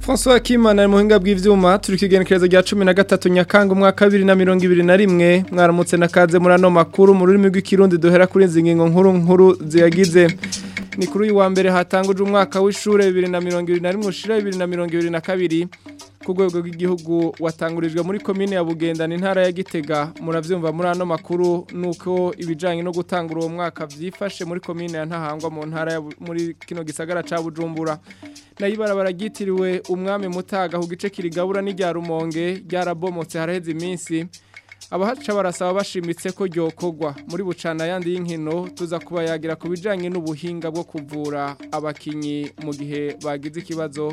François Kimana ari muhinga bw'ivyuma turi kigenekereza rya 13 nyakanga umwaka 2021 mwaramutse nakaze muri ano makuru mu rurimi rw'ikirundi duhera kuri nzingingo nkuru nkuru ziyagize ni kuri uyu wa mbere hatanguje umwaka w'ishure 2021 ushira 2022 ku rwego rw'igihugu watangurijwe muri komine ya bugendana intara ya gitega murabyumva muri ano makuru nuko ibijyanye no gutangura uwo mwaka byifashe muri komine ya ntahangwa mu ntara ya muri kino gisagara cya bujumbura nayo ibarabara ryitiriwe umwami mutaga ku gice kirigabura n'irya rumonge ryarabomotse haraheze iminsi abahaca barasaba bashimitse ko ryokogwa muri bucana yandi y'inkino tuza kubayagira ku bijyanye n'ubuhinga bwo kuvura abakinnyi mu gihe bagize ikibazo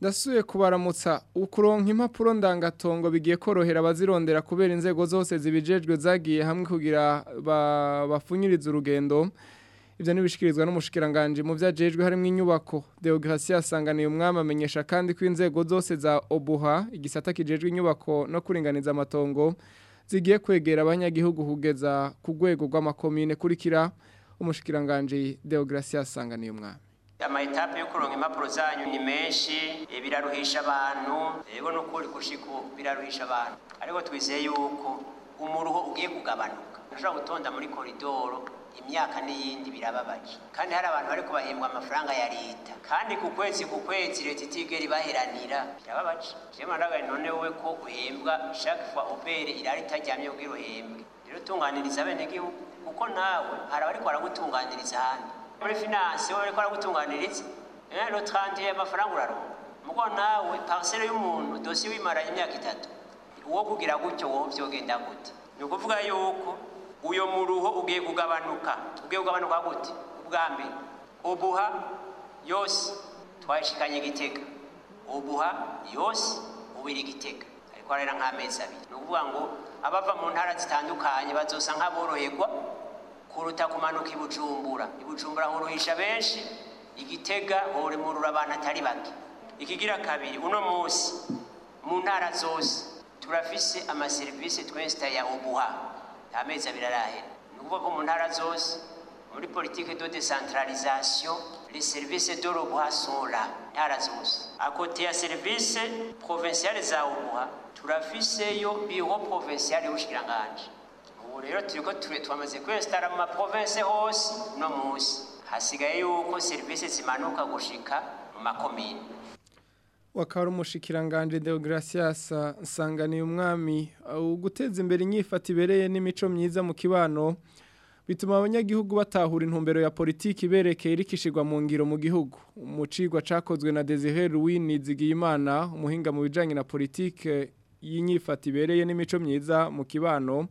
yasuye kubaramutsa ukuronka impapuro ndangatongo bigiye korohera abazirondera kubera inzego zose zibijejwe zagiye hamwe kugira bafunyirize urugendo ibyo ntibishyikirizwa n'umushikiranganje mu byajejwe harimo inyubako deograsiyo asanganiye umwami amenyesha kandi ko inzego zose za obuha igisata kijejwe inyubako no kuringaniza amatongo zigiye kwegera abanyagihugu kugeza ku rwego rw'amakomine kurikira umushikiranganje deograsiyo asanganiye umwami amayitape yo kuronka impapuro zanyu ni menshi eh, biraruhisha abantu rero ni ukuri gushika biraruhisha abantu ariko twizeye yuko umuruho ugiye kugabanuka ushobora gutonda muri koridoro imyaka n'iyindi birababaje kandi hari abantu bari kubahembwa amafaranga ya leta kandi ku kwezi ku kwezi leta itigera ibaheranira birababaje jema nawe none wowe ko uhembwa chaque fois opere irari itaryamye ubwira rero utunganiriza abenegihugu kuko nawe hari abariko baragutunganiriza hano muri finanse wowe uriko aragutunganira eh, iki rotandiye amafaranga urarunga mugo nawe pariseri y'umuntu dosiye wimara imyaka itatu uwo kugira gutyo wowe byogenda gute ni ukuvuga yuko uyu muruho ugiye kugabanuka ugiye kugabanuka gute ubwa mbere ubuha yose twashikanye igitega ubuha yose ubira igitega ariko arera nk'amezi abiri ni ukuvuga ngo abava mu ntara zitandukanye bazosa nk'aboroherwa kuruta kumanuka i bujumbura i huruhisha benshi igitega huremurura abantu atari bake ikigira kabiri uno munsi mu ntara zose turafise amaserivisi twesita ya ubuha nta abiri arahera ni ukuvuga ko mu ntara zose muri politike de decentralisation les services de l'ubuha sont ntara zose akote ya serivisi provinciale za ubuha turafiseyo biro provinciale y'ubushikiranganji ubu rero turi ko twamaze kwesitara mu maprovense hose no munsi hasigaye yuko serivisi zimanuka gushika mu makomine wakaba umushyikiranganje deogratias nsanganiye umwami guteza imbere inyifato ibereye n'imico myiza mu kibano bituma abanyagihugu batahura intumbero ya politiki iberekeye irikishijwa mu ngiro mu gihugu umucigwa cyakozwe na Desire Louis Zigiyimana umuhinga mu bijyanye na politiki y'inyifato ibereye n'imico myiza mu kibano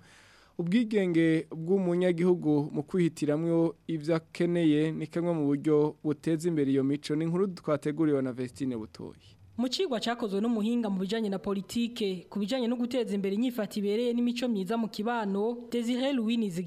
ubwigenge bw'umunyagihugu mu kwihitiramwo ibyo akeneye ni kamwe mu buryo buteza imbere iyo mico ni nkuru twateguriwe na vestine butoye mu cigwa cyakozwe n'umuhinga mu bijyanye na politike ku bijanye no guteza imbere inyifata ibereye n'imico myiza mu kibano Desire Louis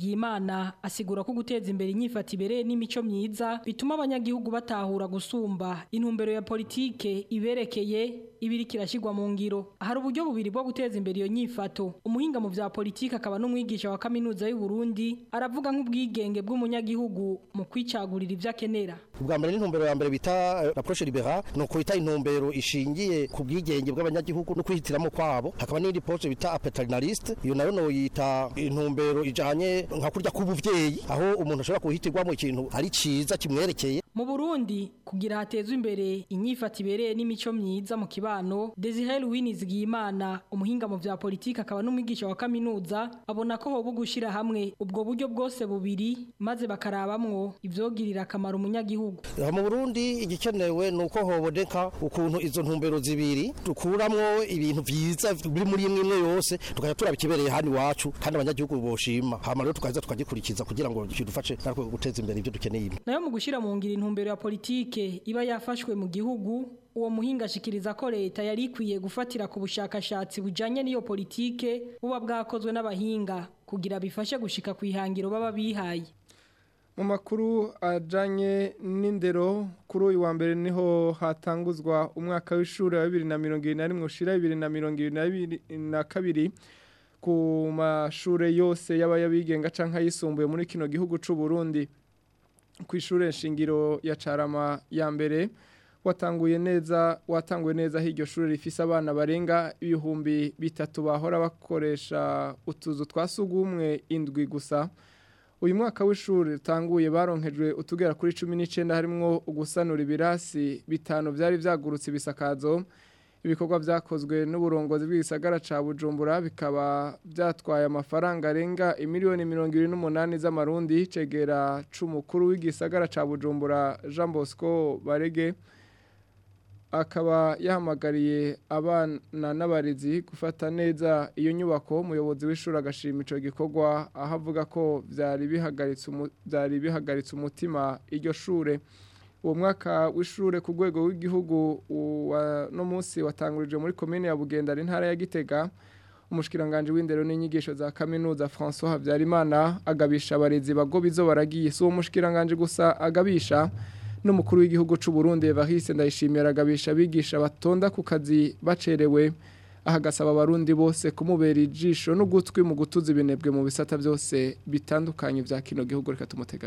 asigura ko guteza imbere inyifata ibereye n'imico myiza bituma abanyagihugu batahura gusumba intumbero ya politike iberekeye ibiri kirashyirwa mu ngiro hari uburyo bubiri bwo guteza imbere iyo nyifato umuhinga mu bya politiki akaba n'umwigisha wa kaminuza y'u Burundi aravuga nk'ubwigenge bw'umunyagihugu mu kwicagurira ibyo akenera ubwa mbere n'intumbero ya mbere bita rapproche eh, libera ni ukwita intumbero ishingiye ku bwigenge bw'abanyagihugu no kwihitiramo kwabo hakaba n'indi proje bita apaternaliste iyo nayo noyita intumbero ijanye nka kurya k'ubuvyeyi aho umuntu ashobora mu kintu ari ciza kimwerekeye mu Burundi kugira hatezwe imbere inyifato ibereye n'imico myiza mu kiba mibano Desire Louis Nizigiyimana umuhinga mu bya politike akaba n'umwigisha wa kaminuza abona ko hobo gushira hamwe ubwo buryo bwose bubiri maze bakarabamwo ivyogirira akamaro umunyagihugu eh, mu Burundi igikenewe nuko hoboneka ukuntu izo ntumbero zibiri tukuramwo ibintu byiza biri muri imwe imwe yose tukaja turabikibereye hani wacu kandi abanyagihugu boshima hama rero tukaza tukagikurikiza kugira ngo kidufashe natwe guteza imbere ibyo dukeneye nayo mu gushira mu ngiro intumbero ya politike iba yafashwe mu gihugu uwo muhinga ashikiriza ko leta yari ikwiye gufatira ku bushakashatsi bujanye n'iyo politike buba bwakozwe n'abahinga kugira bifashe gushika ku ihangiro baba bihaye mu makuru ajanye n'indero kuri uyu wa mbere niho hatanguzwa umwaka w'ishuri wa bibiri na mirongo irindwi na rimwe ushira bibiri na mirongo irindwi na kabiri ku mashure yose y'abayabigenga cyangwa ayisumbuye muri kino gihugu cy'u Burundi ku ishuri shingiro ya carama ya mbere watanguye neza watanguye neza hiryo iryo shuri rifise abana barenga ibihumbi bitatu bahora bakoresha utuzu twa sugumwe indwi gusa uyu mwaka w'ishuri utanguye baronkejwe utugera kuri cumi n'icyenda harimo ugusanura ibirasi bitanu byari byagurutse ibisakazo ibikorwa byakozwe n'uburongozi bw'igisagara cya bujumbura bikaba byatwaye amafaranga arenga imiliyoni mirongo irindwi n'umunani z'amarundi cegera c'umukuru w'igisagara Ca bujumbura jean bosco barege akaba yahamagariye abana n'abarezi gufata neza iyo nyubako umuyobozi w'ishuri agashima icyo gikorwa aho avuga ko byari bihagaritse umutima iryo shure uwo mwaka w'ishure ku rwego rw'igihugu no munsi watangurije muri komine ya bugendera intara ya gitega umushikiranganji w'indero n'inyigisho za kaminuza francois habyarimana agabisha abarezi bagobizo baragiye si uwo mushikiranganji gusa agabisha n'umukuru w'igihugu cy'u Burundi bahise Ndayishimira agabisha abigisha batonda ku kazi bacerewe ahagasaba abarundi bose kumubera ijisho n'ugutwi mu gutuza ibinebwe mu bisata byose bitandukanye bya kino gihugu reka tumutega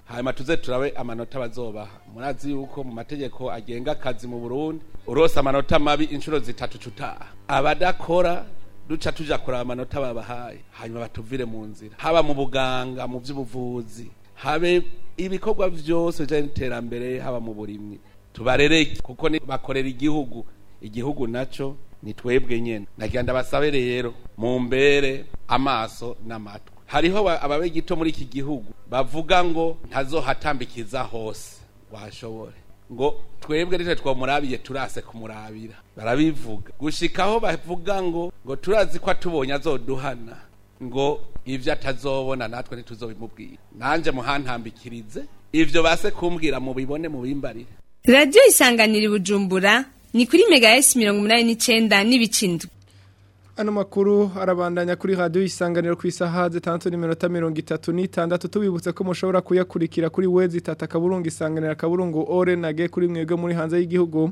hanyuma tuze turabe amanota bazobaha murazi yuko mu mategeko agenga akazi mu burundi urose amanota mabi inshuro zitatu cutaha abadakora duca tujya kureba amanota babahaye hanyuma batuvire mu nzira haba mu buganga mu by'ubuvuzi habe ibikorwa byose bijyanye n'iterambere haba mu burimyi tubarereke kuko bakorera igihugu igihugu nacyo ni twebwe nyine nagira ndabasabere rero mu mbere amaso n'amatwi hariho ababegito muri iki gihugu bavuga ngo ntazohatambikiza hose washobore ngo twebwe nitwe twamurabiye turase kumurabira barabivuga gushikaho bavuga ngo ngo turazi ko atubonye azoduhana ngo ibyo atazobona natwe ntituzobimubwira nanjye muhantambikirize ibyo base kumbwira mubibone mubimbarire Radio isanganira i ni kuri mega esi mirongo umunani n'icyenda n'ibicindwa ano makuru arabandanya kuri radiyo isanganiro ku isaha zitandatu n'iminota mirongo itatu n'itandatu tubibutse ko mushobora kuyakurikira kuri we itatu akaburungu isanganira akaburungu ore nage kuri mwebwe muri hanze y'igihugu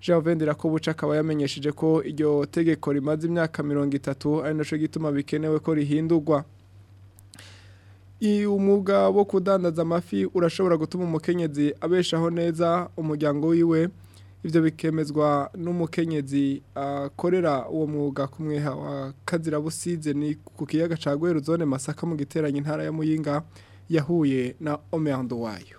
jean vendera ko buca akaba yamenyesheje ko iryo tegeko rimaze imyaka mirongo itatu ari nacyo gituma bikenewe ko rihindurwa umwuga wo kudandaza amafi urashobora gutuma umukenyezi abeshaho neza umuryango wiwe ibyo bikemezwa n'umukenyezi ah, akorera uwo mwuga ku wa kazira busize ni ku kiyaga cya ruzone masaka mu giterane intara ya muyinga yahuye na omeyandu wayo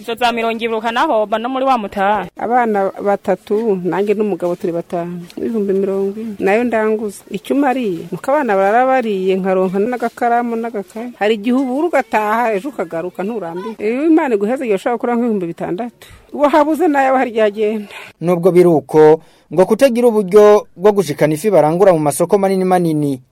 izo za mirongo ibiri ukanahomba no muri wa mutayi abana batatu nanjye n'umugabo turi batanu ibihumbi mirongo ine nayo ndanguza icyo umariye nuko abana barabariye nkaronka n'agakaramu n'agakayi hari igihe ubura ugataha ejo ukagaruka nturambiwe iyo imana iguheze igihe ushobora gukora nk'ibihumbi bitandatu uwo habuze nayo aba hari igihe agenda nubwo biri uko ngo kutagira uburyo bwo gushikana ifi barangura mu masoko manini manini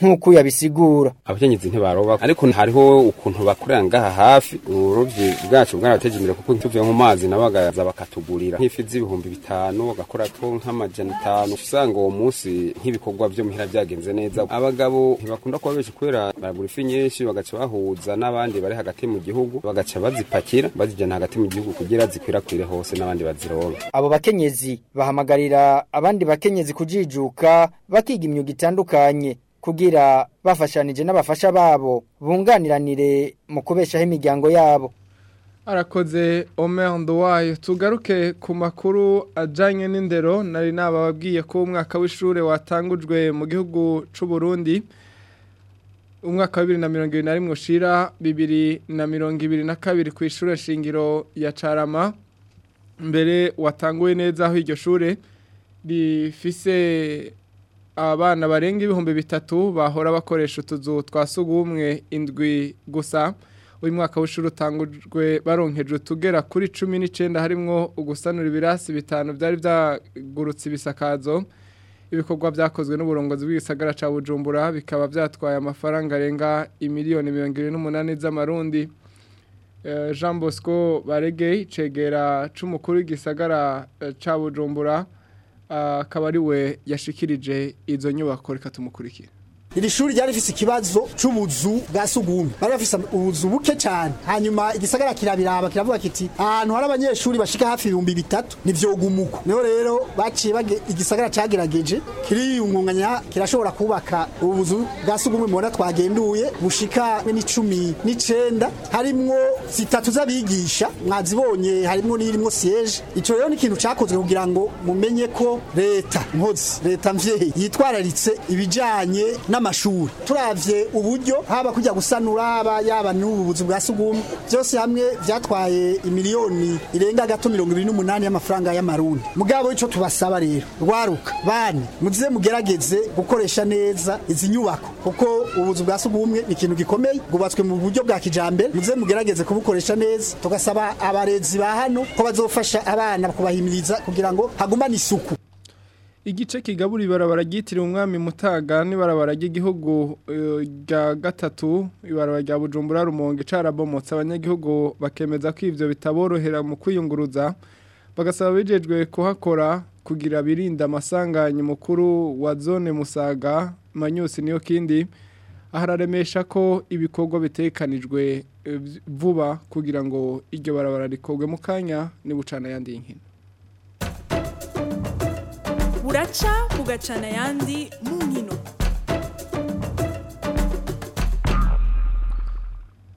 nk'uko yabisigura abakenyezi ntibaroba ariko hariho ukuntu bakorera ngaha hafi uburobyi bwacu bwarateje imbere kuko tuvuye mu mazi nabo bakaza bakatugurira nk'ifi z'ibihumbi bitanu bagakora ko nk'amajana atanu usanga uwo munsi nk'ibikorwa byo muhira byagenze neza abagabo ntibakunda kuba benshi kubera baragura ifi nyinshi bagaca bahuza n'abandi bari hagati mu gihugu bagaca bazipakira bazijyana hagati mu gihugu kugira zikwirakwire hose n'abandi baziroba abo bakenyezi bahamagarira abandi bakenyezi kujijuka bakiga imyuga itandukanye kugira bafashanije n'abafasha babo bunganiranire mu kubeshaho imiryango yabo arakoze Omer Nduwayo tugaruke ku makuru ajyanye n'indero nari nabababwiye ko umwaka w’ishure watangujwe mu gihugu cy'u Burundi umwaka wa bibiri na mirongo irindwi na rimwe ushira bibiri na mirongo ibiri na kabiri ku ishuri shingiro ya carama mbere watanguye neza aho iryo shuri rifise abana barenga ibihumbi bitatu bahora bakoresha utuzu twa sugumwe indwi gusa uyu mwaka w'ishuri utangujwe baronkeje utugera kuri cumi n'icyenda harimo ugusanura ibirasi bitanu byari byagurutse ibisakazo ibikorwa byakozwe n'uburongozi bw'igisagara cya bujumbura bikaba byatwaye amafaranga arenga imiliyoni mirongo irindwi n'umunani z'amarundi eh, jean bosco barege icegera cy'umukuru w'igisagara eh, cya bujumbura akaba ari we yashikirije izo nyubako reka tumukurikire iri shuri ryari rifise ikibazo c'ubuzu bwa sugumye bari bafise ubuzu buke cyane hanyuma igisagara kirabiraba kiravuga kiti ahantu hari abanyeshuri bashika hafi ibihumbi bitatu nivyogumuko niho rero baciye igisagara cagerageje kiriyungunganya kirashobora kubaka ubuzu bwa sugumwe mubona twagenduye bushika n'icumi n'icenda harimwo zitatu z'abigisha mwazibonye harimwo n'irimwo siege ico rero ni ikintu cakozwe kugira ngo mumenye ko leta nkozi leta mvyeyi yitwararitse ibijanye na nk'amashuri turabye uburyo haba kujya gusanura aba yaba n'ububuzi bwa sugumwe byose hamwe byatwaye imiliyoni irenga gato mirongo ibiri n'umunani y'amafaranga y'amarundi mugabo icyo tubasaba rero rwaruka bane muze mugerageze gukoresha neza izi nyubako kuko ubuzi bwa sugumwe ni ikintu gikomeye bwubatswe mu buryo bwa kijambere muze mugerageze kubukoresha neza tugasaba abarezi ba hano ko bazofasha abana kubahimiriza kugira ngo hagumane isuku igice kigaburi ibarabara ryitiriwe umwami mutaga n'ibarabara ry'igihugu eh, rya gatatu ibarabara rya bujumbura rumonge carabomotse abanyagihugu bakemeza ko ibyo bitaborohera mu kwiyunguruza bagasaba abijejwe kuhakora kugira birinde amasanganya mukuru wa zone musaga manyusi niyo kindi ahararemesha ko ibikorwa bitekanijwe eh, vuba kugira ngo iryo barabara rikorwe mu kanya nibucana yandi nkino buraca mugacana ayandi mu nkino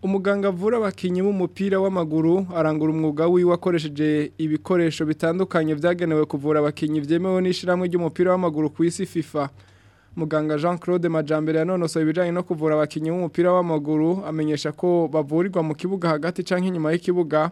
umuganga avura abakinnyi b'umupira w'amaguru arangura umwuga wiwe akoresheje ibikoresho bitandukanye byagenewe kuvura abakinnyi byemewe n'ishyirahamwe ry'umupira w'amaguru ku isi fifa muganga jean claude majambere yanonosoye ibijyanye no kuvura abakinnyi b'umupira w'amaguru amenyesha ko bavurirwa mu kibuga hagati cyangwa inyuma y'ikibuga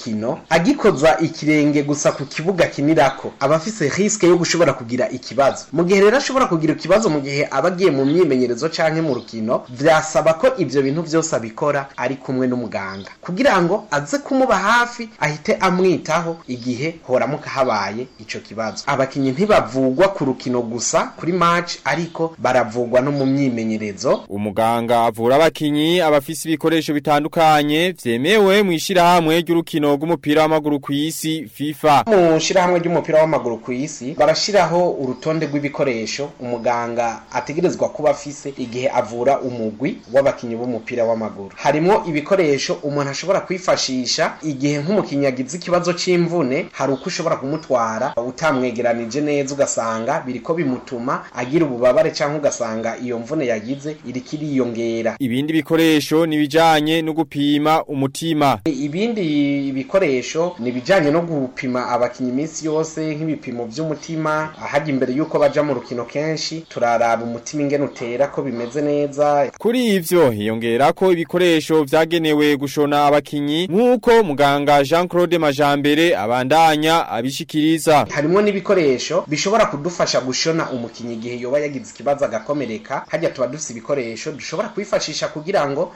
rukino agikozwa ikirenge gusa ku kibuga kinirako ko aba afise risike yo gushobora kugira ikibazo mu gihe rero ashobora kugira ikibazo mu gihe aba agiye mu myimenyerezo canke mu rukino byasaba ko ibyo bintu byose abikora ari kumwe n'umuganga kugira ngo aze kumuba hafi ahite amwitaho igihe horamuka habaye icyo kibazo Abakinnyi ntibavugwa ku rukino gusa kuri match ariko baravugwa no mu myimenyerezo umuganga avura abakinnyi, abafise ibikoresho bitandukanye vyemewe mu ishirahamwe ry'urukino rw'umupira w'amaguru ku isi FIFA mu ishirahamwe ry'umupira w'umupira w'amaguru ku isi barashyiraho urutonde rw'ibikoresho umuganga ategerezwa kuba afise igihe avura umugwi w'abakinnyi b'umupira w'amaguru harimo ibikoresho umuntu ashobora kwifashisha igihe nk'umukinnyi yagize ikibazo cy'imvune hari uko ushobora kumutwara utamwegeranije neza ugasanga biri ko bimutuma agira ububabare cyangwa ugasanga iyo mvune yagize iri kiriyongera ibindi bikoresho nibijanye no gupima umutima ibindi bikoresho nibijanye no gupima abakinnyi iminsi yose nk'ibipimo by'umutima ahajya imbere y'uko bajya mu rukino kenshi turaraba umutima ingene utera ko bimeze neza kuri ibyo hiyongera ko ibikoresho byagenewe gushona abakinnyi nk'uko muganga jean claude majambere abandanya abishyikiriza harimo n'ibikoresho bishobora kudufasha gushona umukinnyi igihe yoba yagize ikibazo agakomereka hajya tuba dufite ibikoresho dushobora kwifashisha kugira ngo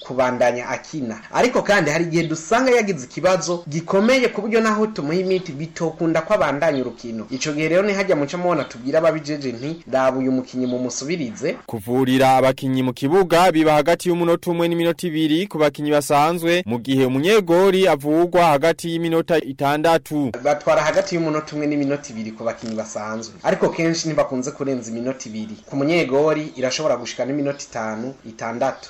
kubandanya akina ariko kandi hari igihe dusanga yagize ikibazo gikomeye ku buryo naho tumuha imiti bitokunda ko abandanya urukino ico gihe rero ntihajya muca mubona tubwira ababijeje nti dabuye umukinyi mu musubirize kuvurira abakinyi mu kibuga biba hagati y'umunota umwe n'iminota ibiri ku bakinyi basanzwe mu gihe umunyegori avugwa hagati y'iminota itandatu batwara hagati y'umunota umwe n'iminota ibiri ku bakinyi basanzwe ariko kenshi ntibakunze kurenza iminota ibiri ku munyegori irashobora gushika n'iminota itanu itandatu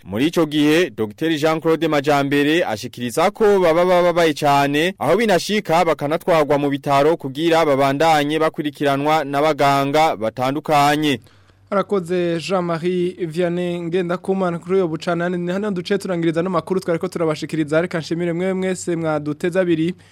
muri ico gihe Dr Jean Claude Majambere ashikiriza ko baba bababaye cyane aho binashika bakanatwarwa mu bitaro kugira babandanye bakurikiranwa n'abaganga batandukanye Arakoze Jean-Marie Vianney ngenda kumana kuri uyo bucana ni hano duce turangiriza no makuru twariko turabashikiriza reka nshimire mwe mwese mwaduteza abiri